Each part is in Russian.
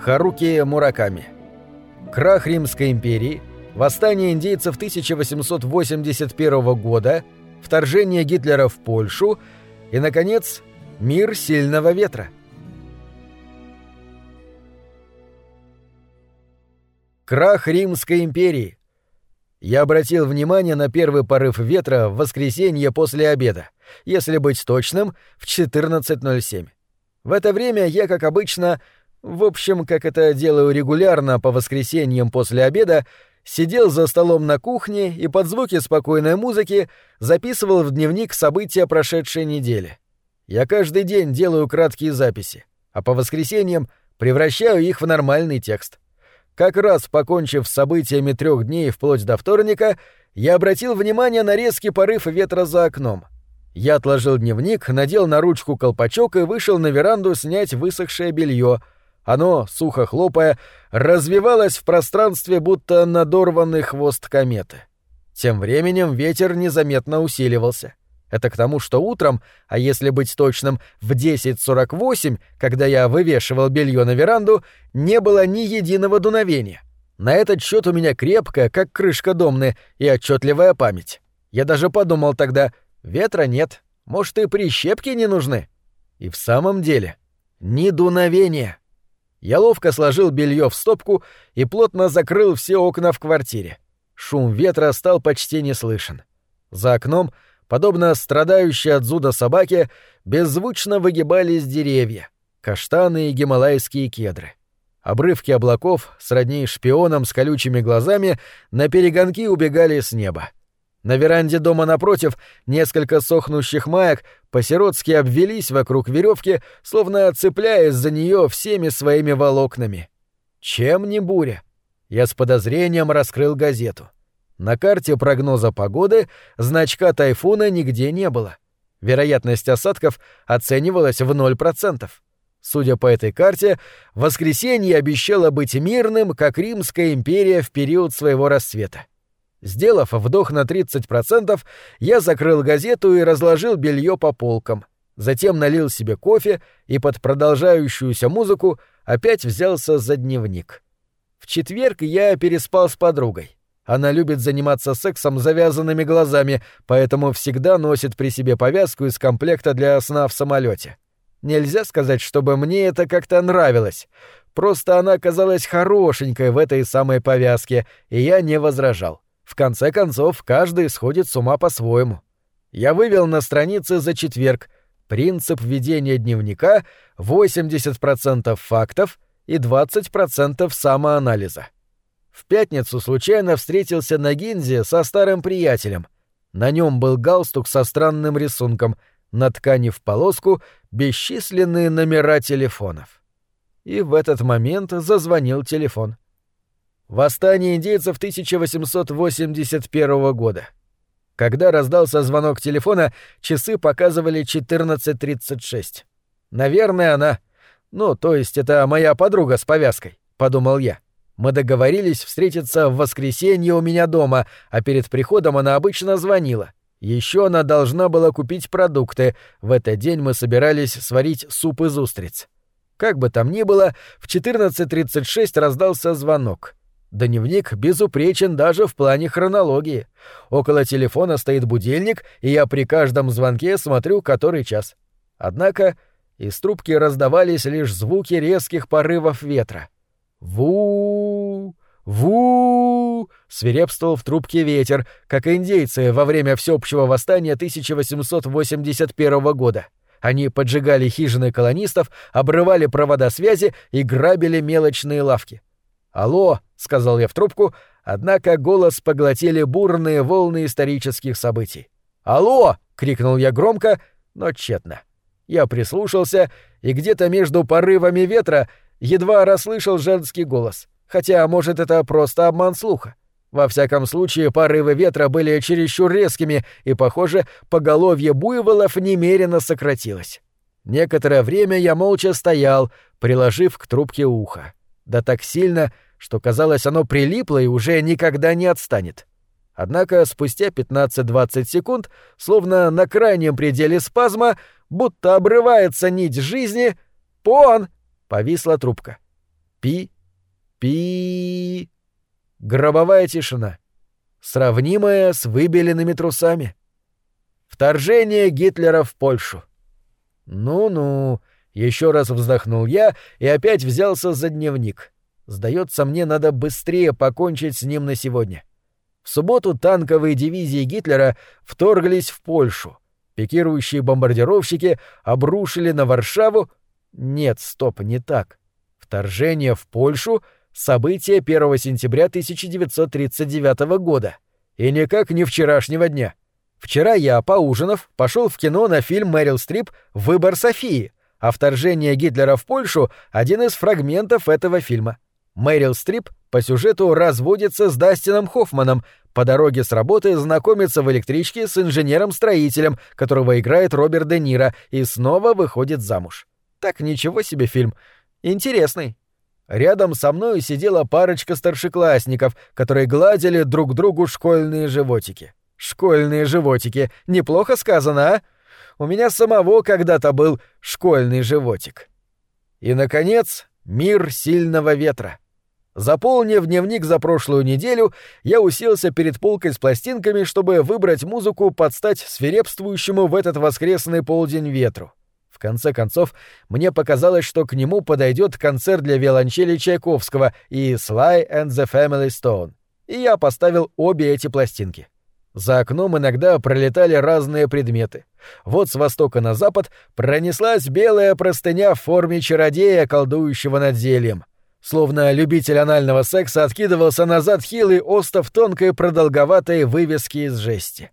Харуки Мураками. Крах Римской империи, восстание индейцев 1881 года, вторжение Гитлера в Польшу и, наконец, мир сильного ветра. Крах Римской империи. Я обратил внимание на первый порыв ветра в воскресенье после обеда, если быть точным, в 14.07. В это время я, как обычно, в общем, как это делаю регулярно по воскресеньям после обеда, сидел за столом на кухне и под звуки спокойной музыки записывал в дневник события прошедшей недели. Я каждый день делаю краткие записи, а по воскресеньям превращаю их в нормальный текст. Как раз покончив с событиями трех дней вплоть до вторника, я обратил внимание на резкий порыв ветра за окном. Я отложил дневник, надел на ручку колпачок и вышел на веранду снять высохшее белье — оно, сухо хлопая, развивалось в пространстве, будто надорванный хвост кометы. Тем временем ветер незаметно усиливался. Это к тому, что утром, а если быть точным, в 10.48, когда я вывешивал белье на веранду, не было ни единого дуновения. На этот счет у меня крепкая, как крышка домны, и отчетливая память. Я даже подумал тогда, ветра нет, может, и прищепки не нужны. И в самом деле, ни дуновения. Я ловко сложил белье в стопку и плотно закрыл все окна в квартире. Шум ветра стал почти не слышен. За окном, подобно страдающей от зуда собаке, беззвучно выгибались деревья, каштаны и гималайские кедры. Обрывки облаков, сродни шпионам с колючими глазами, на перегонки убегали с неба. На веранде дома напротив несколько сохнущих маек по-сиротски обвелись вокруг веревки, словно цепляясь за нее всеми своими волокнами. Чем не буря? Я с подозрением раскрыл газету. На карте прогноза погоды значка тайфуна нигде не было. Вероятность осадков оценивалась в 0%. Судя по этой карте, воскресенье обещало быть мирным, как Римская империя в период своего расцвета. Сделав вдох на 30%, я закрыл газету и разложил белье по полкам. Затем налил себе кофе и под продолжающуюся музыку опять взялся за дневник. В четверг я переспал с подругой. Она любит заниматься сексом завязанными глазами, поэтому всегда носит при себе повязку из комплекта для сна в самолете. Нельзя сказать, чтобы мне это как-то нравилось. Просто она казалась хорошенькой в этой самой повязке, и я не возражал. В конце концов, каждый сходит с ума по-своему. Я вывел на странице за четверг принцип ведения дневника 80% фактов и 20% самоанализа. В пятницу случайно встретился на Гинзе со старым приятелем. На нем был галстук со странным рисунком, на ткани в полоску бесчисленные номера телефонов. И в этот момент зазвонил телефон. Восстание индейцев 1881 года. Когда раздался звонок телефона, часы показывали 14.36. Наверное, она... Ну, то есть это моя подруга с повязкой, подумал я. Мы договорились встретиться в воскресенье у меня дома, а перед приходом она обычно звонила. Еще она должна была купить продукты. В этот день мы собирались сварить суп из устриц. Как бы там ни было, в 14.36 раздался звонок. Дневник безупречен даже в плане хронологии. Около телефона стоит будильник, и я при каждом звонке смотрю, который час. Однако из трубки раздавались лишь звуки резких порывов ветра. ву ву свирепствовал в трубке ветер, как индейцы во время всеобщего восстания 1881 года. Они поджигали хижины колонистов, обрывали провода связи и грабили мелочные лавки. «Алло!» — сказал я в трубку, однако голос поглотили бурные волны исторических событий. «Алло!» — крикнул я громко, но тщетно. Я прислушался, и где-то между порывами ветра едва расслышал женский голос, хотя, может, это просто обман слуха. Во всяком случае, порывы ветра были чересчур резкими, и, похоже, поголовье буйволов немерено сократилось. Некоторое время я молча стоял, приложив к трубке ухо да так сильно, что казалось, оно прилипло и уже никогда не отстанет. Однако спустя 15-20 секунд, словно на крайнем пределе спазма, будто обрывается нить жизни, пон! Повисла трубка. Пи, пи... Гробовая тишина, сравнимая с выбеленными трусами. Вторжение Гитлера в Польшу. Ну-ну, еще раз вздохнул я и опять взялся за дневник. Сдается мне, надо быстрее покончить с ним на сегодня. В субботу танковые дивизии Гитлера вторглись в Польшу. Пикирующие бомбардировщики обрушили на Варшаву... Нет, стоп, не так. Вторжение в Польшу — событие 1 сентября 1939 года. И никак не вчерашнего дня. Вчера я, поужинав, пошел в кино на фильм Мэрил Стрип «Выбор Софии», а вторжение Гитлера в Польшу — один из фрагментов этого фильма. Мэрил Стрип по сюжету разводится с Дастином Хоффманом, по дороге с работы знакомится в электричке с инженером-строителем, которого играет Роберт Де Ниро, и снова выходит замуж. Так ничего себе фильм. Интересный. Рядом со мной сидела парочка старшеклассников, которые гладили друг другу школьные животики. Школьные животики. Неплохо сказано, а? У меня самого когда-то был школьный животик. И, наконец, мир сильного ветра. Заполнив дневник за прошлую неделю, я уселся перед полкой с пластинками, чтобы выбрать музыку под стать свирепствующему в этот воскресный полдень ветру. В конце концов, мне показалось, что к нему подойдет концерт для виолончели Чайковского и «Sly and the Family Stone», и я поставил обе эти пластинки. За окном иногда пролетали разные предметы. Вот с востока на запад пронеслась белая простыня в форме чародея, колдующего над зельем. Словно любитель анального секса откидывался назад хилый остов тонкой продолговатой вывески из жести.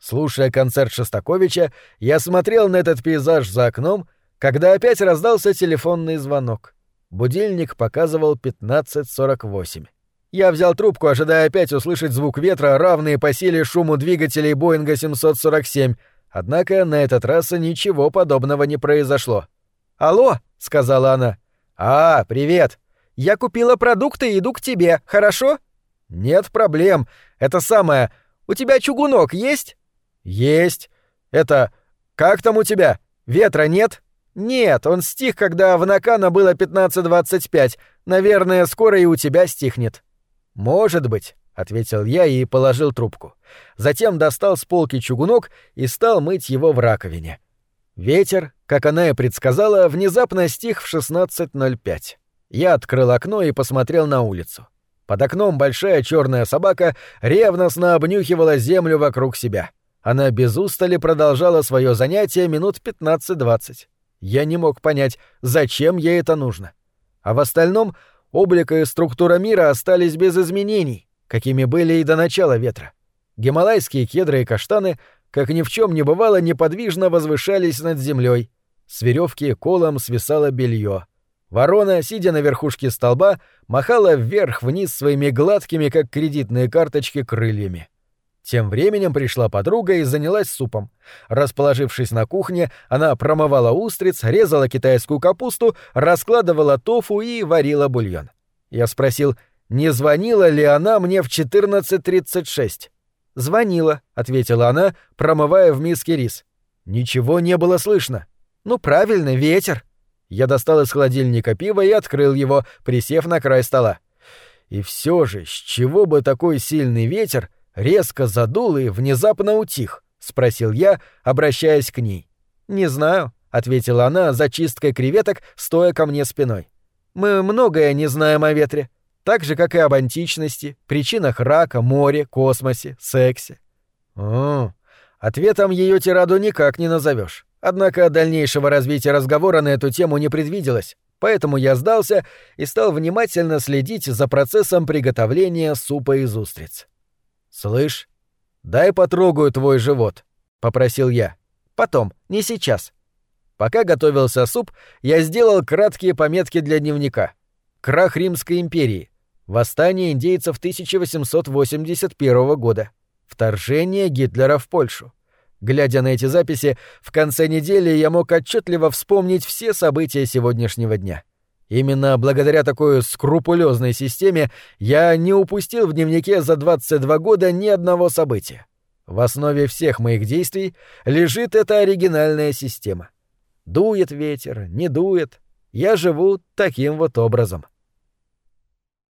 Слушая концерт Шостаковича, я смотрел на этот пейзаж за окном, когда опять раздался телефонный звонок. Будильник показывал 15.48. Я взял трубку, ожидая опять услышать звук ветра, равный по силе шуму двигателей Боинга 747, однако на этот раз ничего подобного не произошло. «Алло», — сказала она. «А, привет. Я купила продукты и иду к тебе, хорошо?» «Нет проблем. Это самое. У тебя чугунок есть?» «Есть. Это... Как там у тебя? Ветра нет?» «Нет, он стих, когда в Накана было 15-25. Наверное, скоро и у тебя стихнет». «Может быть», — ответил я и положил трубку. Затем достал с полки чугунок и стал мыть его в раковине. Ветер, как она и предсказала, внезапно стих в 16.05. Я открыл окно и посмотрел на улицу. Под окном большая черная собака ревностно обнюхивала землю вокруг себя. Она без устали продолжала свое занятие минут 15-20. Я не мог понять, зачем ей это нужно. А в остальном Облик и структура мира остались без изменений, какими были и до начала ветра. Гималайские кедры и каштаны, как ни в чем не бывало, неподвижно возвышались над землей. С веревки колом свисало белье. Ворона, сидя на верхушке столба, махала вверх-вниз своими гладкими, как кредитные карточки, крыльями. Тем временем пришла подруга и занялась супом. Расположившись на кухне, она промывала устриц, резала китайскую капусту, раскладывала тофу и варила бульон. Я спросил, не звонила ли она мне в 14.36. «Звонила», — ответила она, промывая в миске рис. «Ничего не было слышно». «Ну правильно, ветер». Я достал из холодильника пиво и открыл его, присев на край стола. И все же, с чего бы такой сильный ветер — резко задул и внезапно утих?» — спросил я, обращаясь к ней. «Не знаю», — ответила она за чисткой креветок, стоя ко мне спиной. «Мы многое не знаем о ветре, так же, как и об античности, причинах рака, море, космосе, сексе». «О, ответом ее тираду никак не назовешь. Однако дальнейшего развития разговора на эту тему не предвиделось, поэтому я сдался и стал внимательно следить за процессом приготовления супа из устриц. «Слышь, дай потрогаю твой живот», — попросил я. «Потом, не сейчас». Пока готовился суп, я сделал краткие пометки для дневника. Крах Римской империи. Восстание индейцев 1881 года. Вторжение Гитлера в Польшу. Глядя на эти записи, в конце недели я мог отчетливо вспомнить все события сегодняшнего дня. Именно благодаря такой скрупулезной системе я не упустил в дневнике за 22 года ни одного события. В основе всех моих действий лежит эта оригинальная система. Дует ветер, не дует. Я живу таким вот образом.